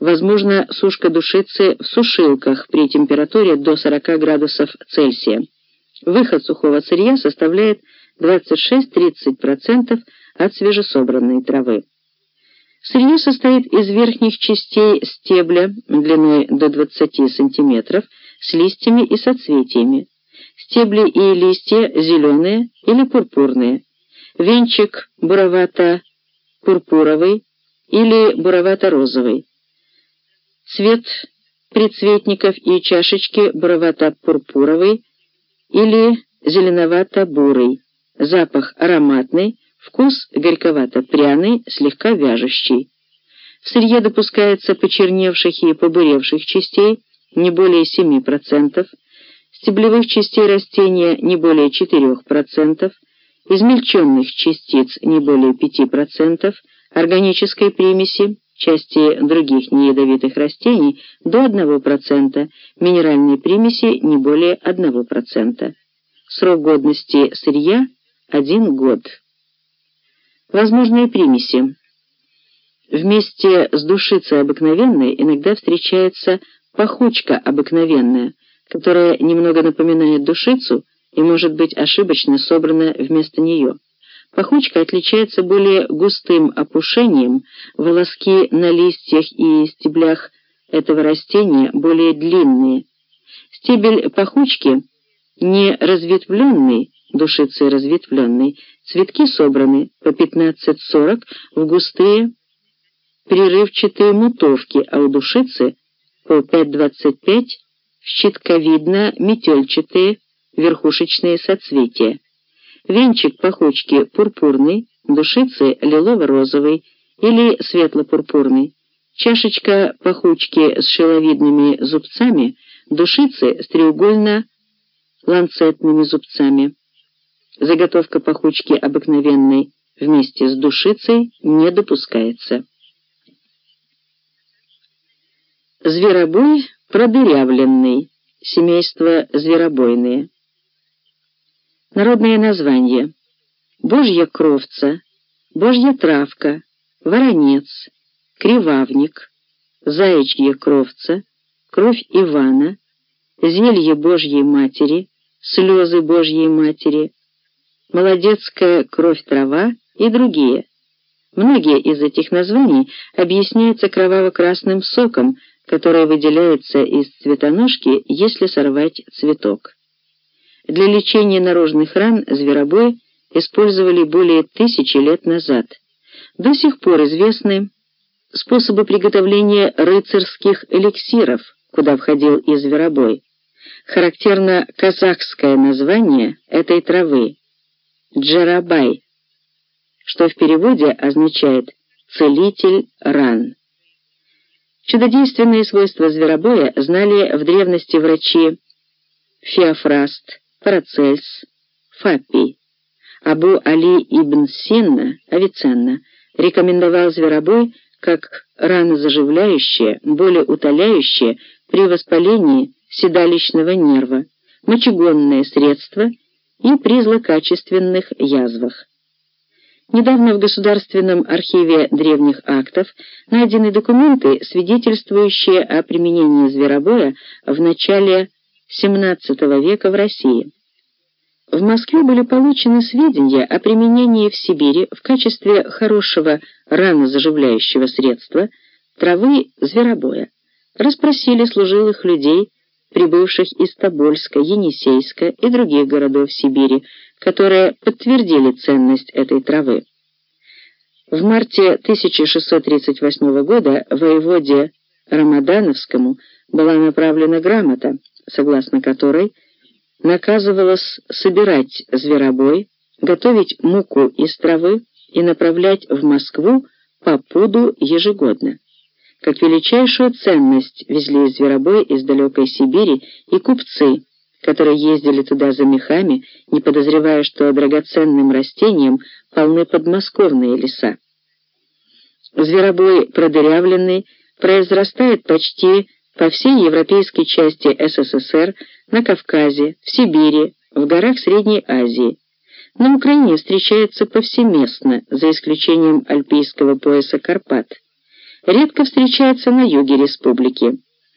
Возможно сушка душицы в сушилках при температуре до 40 градусов Цельсия. Выход сухого сырья составляет 26-30% от свежесобранной травы. Сырье состоит из верхних частей стебля длиной до 20 см с листьями и соцветиями. Стебли и листья зеленые или пурпурные. Венчик буровато-пурпуровый или буровато-розовый. Цвет предцветников и чашечки буровато-пурпуровый или зеленовато-бурый. Запах ароматный, вкус горьковато-пряный, слегка вяжущий. В сырье допускается почерневших и побуревших частей не более 7%, стеблевых частей растения не более 4%, измельченных частиц не более 5%, органической примеси, части других неядовитых растений до 1%, минеральной примеси не более 1%. Срок годности сырья – 1 год. Возможные примеси. Вместе с душицей обыкновенной иногда встречается пахучка обыкновенная, которая немного напоминает душицу и может быть ошибочно собрана вместо нее. Пахучка отличается более густым опушением, волоски на листьях и стеблях этого растения более длинные. Стебель пахучки не разветвленный, душицы разветвленный, цветки собраны по 15-40 в густые прерывчатые мутовки, а у душицы по 5-25 в щитковидно-метельчатые верхушечные соцветия. Венчик пахучки пурпурный, душицы лилово-розовый или светло-пурпурный. Чашечка пахучки с шиловидными зубцами, душицы с треугольно-ланцетными зубцами. Заготовка пахучки обыкновенной вместе с душицей не допускается. Зверобой продырявленный, семейство зверобойные. Народные названия. Божья кровца, Божья травка, воронец, кривавник, заячья кровца, кровь Ивана, зелье Божьей Матери, слезы Божьей Матери, молодецкая кровь трава и другие. Многие из этих названий объясняются кроваво-красным соком, который выделяется из цветоножки, если сорвать цветок. Для лечения наружных ран зверобой использовали более тысячи лет назад. До сих пор известны способы приготовления рыцарских эликсиров, куда входил и зверобой. Характерно казахское название этой травы – джарабай, что в переводе означает «целитель ран». Чудодейственные свойства зверобоя знали в древности врачи Феофраст, Парацельс, Фапий. Абу Али ибн Синна, Авиценна, рекомендовал зверобой как ранозаживляющее, более утоляющее при воспалении седалищного нерва, мочегонное средство и при злокачественных язвах. Недавно в Государственном архиве древних актов найдены документы, свидетельствующие о применении зверобоя в начале XVII века в России. В Москве были получены сведения о применении в Сибири в качестве хорошего ранозаживляющего средства травы зверобоя. Расспросили служилых людей, прибывших из Тобольска, Енисейска и других городов Сибири, которые подтвердили ценность этой травы. В марте 1638 года воеводе Рамадановскому была направлена грамота, согласно которой наказывалось собирать зверобой, готовить муку из травы и направлять в Москву по пуду ежегодно. Как величайшую ценность везли зверобой из далекой Сибири и купцы, которые ездили туда за мехами, не подозревая, что драгоценным растением полны подмосковные леса. Зверобой продырявленный произрастает почти по всей европейской части СССР, на Кавказе, в Сибири, в горах Средней Азии. На Украине встречается повсеместно, за исключением альпийского пояса Карпат. редко встречается на юге республики.